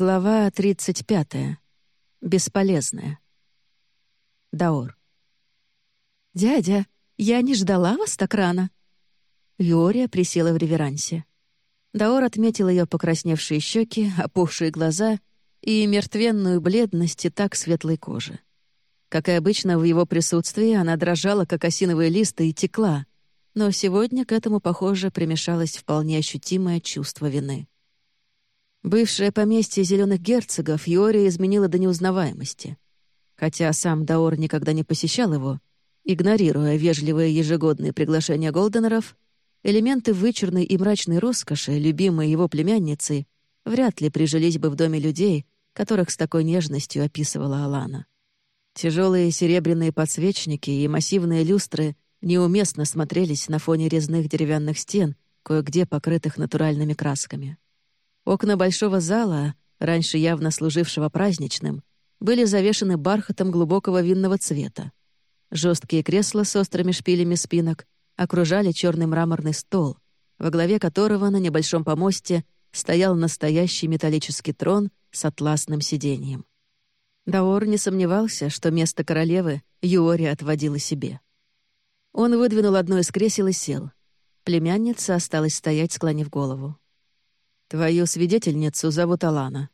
Глава 35. Бесполезная. Даор. «Дядя, я не ждала вас так рано». Юория присела в реверансе. Даор отметил ее покрасневшие щеки, опухшие глаза и мертвенную бледность и так светлой кожи. Как и обычно, в его присутствии она дрожала, как осиновые листы, и текла, но сегодня к этому, похоже, примешалось вполне ощутимое чувство вины. Бывшее поместье зеленых герцогов Йори изменило до неузнаваемости. Хотя сам Даор никогда не посещал его, игнорируя вежливые ежегодные приглашения Голденеров, элементы вычурной и мрачной роскоши, любимые его племянницей, вряд ли прижились бы в доме людей, которых с такой нежностью описывала Алана. Тяжелые серебряные подсвечники и массивные люстры неуместно смотрелись на фоне резных деревянных стен, кое-где покрытых натуральными красками. Окна большого зала, раньше явно служившего праздничным, были завешены бархатом глубокого винного цвета. Жесткие кресла с острыми шпилями спинок окружали черный мраморный стол, во главе которого на небольшом помосте стоял настоящий металлический трон с атласным сиденьем. Даор не сомневался, что место королевы Юори отводила себе. Он выдвинул одно из кресел и сел. Племянница осталась стоять, склонив голову. «Твою свидетельницу зовут Алана».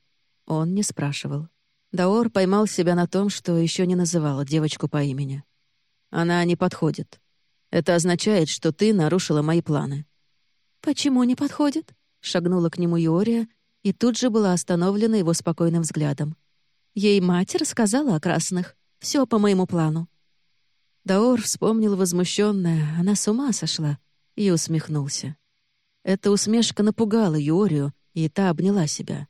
Он не спрашивал. Даор поймал себя на том, что еще не называла девочку по имени. «Она не подходит. Это означает, что ты нарушила мои планы». «Почему не подходит?» — шагнула к нему Юория и тут же была остановлена его спокойным взглядом. Ей мать рассказала о красных. Все по моему плану. Даор вспомнил возмущенная, она с ума сошла, и усмехнулся. Эта усмешка напугала Юорию, и та обняла себя.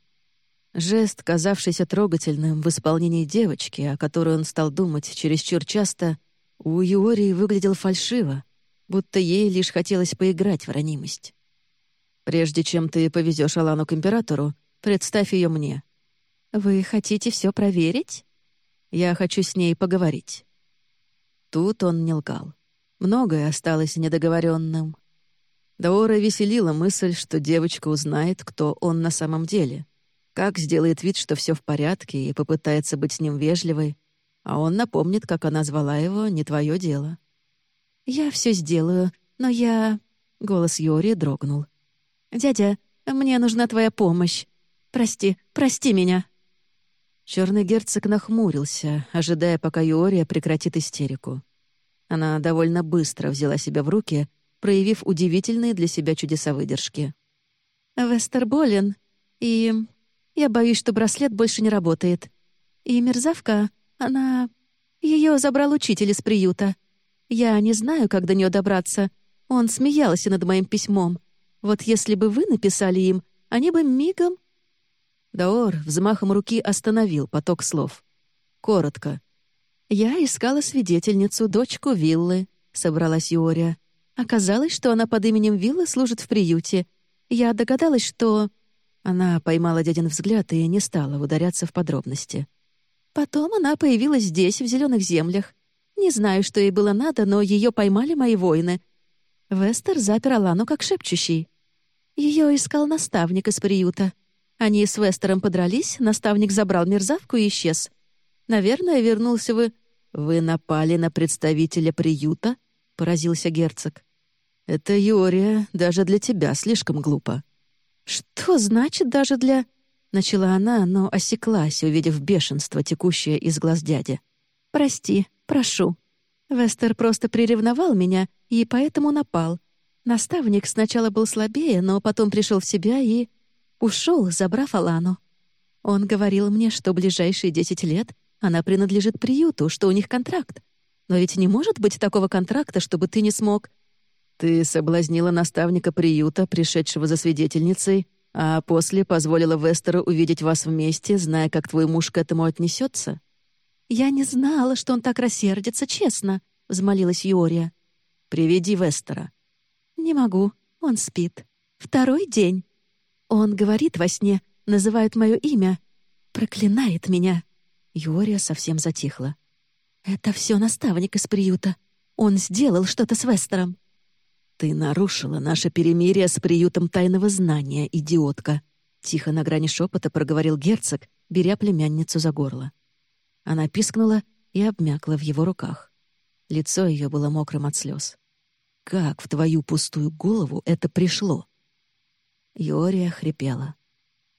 Жест, казавшийся трогательным в исполнении девочки, о которой он стал думать чересчур часто, у Юории выглядел фальшиво, будто ей лишь хотелось поиграть в ранимость. «Прежде чем ты повезешь Алану к императору, представь ее мне». «Вы хотите все проверить?» «Я хочу с ней поговорить». Тут он не лгал. Многое осталось недоговоренным. Даора веселила мысль, что девочка узнает, кто он на самом деле. Как сделает вид, что все в порядке, и попытается быть с ним вежливой, а он напомнит, как она звала его, не твое дело. «Я все сделаю, но я...» — голос Йори дрогнул. «Дядя, мне нужна твоя помощь. Прости, прости меня». Черный герцог нахмурился, ожидая, пока Юория прекратит истерику. Она довольно быстро взяла себя в руки — проявив удивительные для себя чудеса выдержки. «Вестер болен, и я боюсь, что браслет больше не работает. И мерзавка, она... Ее забрал учитель из приюта. Я не знаю, как до нее добраться. Он смеялся над моим письмом. Вот если бы вы написали им, они бы мигом...» Даор взмахом руки остановил поток слов. Коротко. «Я искала свидетельницу, дочку Виллы», — собралась Юория. Оказалось, что она под именем Вилла служит в приюте. Я догадалась, что...» Она поймала дядин взгляд и не стала ударяться в подробности. Потом она появилась здесь, в зеленых землях. Не знаю, что ей было надо, но ее поймали мои воины. Вестер запер Алану как шепчущий. Ее искал наставник из приюта. Они с Вестером подрались, наставник забрал мерзавку и исчез. Наверное, вернулся вы... «Вы напали на представителя приюта?» — поразился герцог. «Это, Юрия, даже для тебя слишком глупо». «Что значит даже для...» — начала она, но осеклась, увидев бешенство, текущее из глаз дяди. «Прости, прошу. Вестер просто приревновал меня и поэтому напал. Наставник сначала был слабее, но потом пришел в себя и... ушел, забрав Алану. Он говорил мне, что ближайшие десять лет она принадлежит приюту, что у них контракт, но ведь не может быть такого контракта, чтобы ты не смог...» «Ты соблазнила наставника приюта, пришедшего за свидетельницей, а после позволила Вестеру увидеть вас вместе, зная, как твой муж к этому отнесется?» «Я не знала, что он так рассердится, честно», — взмолилась Юрия. «Приведи Вестера». «Не могу, он спит. Второй день. Он говорит во сне, называет мое имя, проклинает меня». Юрия совсем затихла. «Это все наставник из приюта. Он сделал что-то с Вестером». «Ты нарушила наше перемирие с приютом тайного знания, идиотка», — Тихо на грани шепота проговорил герцог, беря племянницу за горло. Она пискнула и обмякла в его руках. Лицо ее было мокрым от слез. «Как в твою пустую голову это пришло?» Йория хрипела.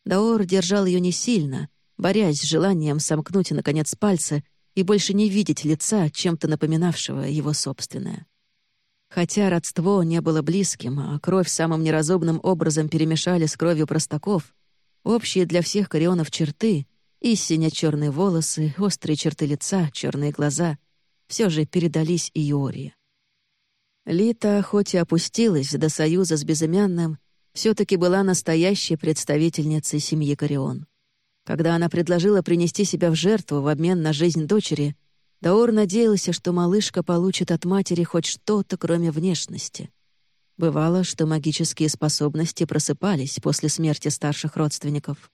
Даор держал ее не сильно, борясь с желанием сомкнуть, наконец, пальцы и больше не видеть лица, чем-то напоминавшего его собственное. Хотя родство не было близким, а кровь самым неразумным образом перемешали с кровью простаков, общие для всех корионов черты — и сине-черные волосы, острые черты лица, черные глаза — все же передались и Иории. Лита, хоть и опустилась до союза с безымянным, все таки была настоящей представительницей семьи Корион. Когда она предложила принести себя в жертву в обмен на жизнь дочери, Даор надеялся, что малышка получит от матери хоть что-то, кроме внешности. Бывало, что магические способности просыпались после смерти старших родственников.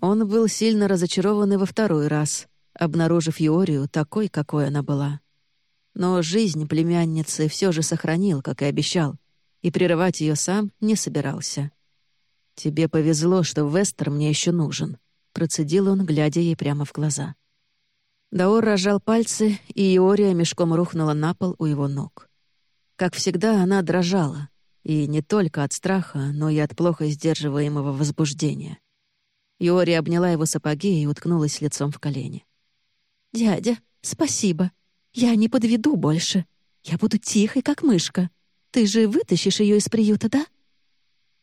Он был сильно разочарован и во второй раз, обнаружив Юорию такой, какой она была. Но жизнь племянницы все же сохранил, как и обещал, и прерывать ее сам не собирался. «Тебе повезло, что Вестер мне еще нужен», — процедил он, глядя ей прямо в глаза. Даор разжал пальцы, и Иория мешком рухнула на пол у его ног. Как всегда, она дрожала, и не только от страха, но и от плохо сдерживаемого возбуждения. Иория обняла его сапоги и уткнулась лицом в колени. «Дядя, спасибо. Я не подведу больше. Я буду тихой, как мышка. Ты же вытащишь ее из приюта, да?»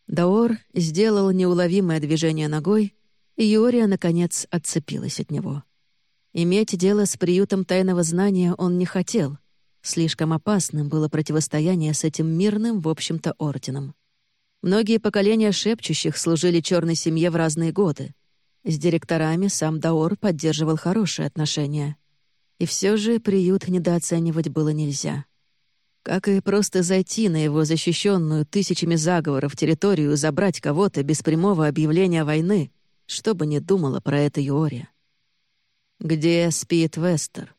Даор сделал неуловимое движение ногой, и Иория, наконец, отцепилась от него. Иметь дело с приютом тайного знания он не хотел. Слишком опасным было противостояние с этим мирным, в общем-то, орденом. Многие поколения шепчущих служили черной семье в разные годы. С директорами сам Даор поддерживал хорошие отношения. И все же приют недооценивать было нельзя. Как и просто зайти на его защищенную тысячами заговоров территорию и забрать кого-то без прямого объявления войны, что бы ни думала про это Юория. «Где спит Вестер?»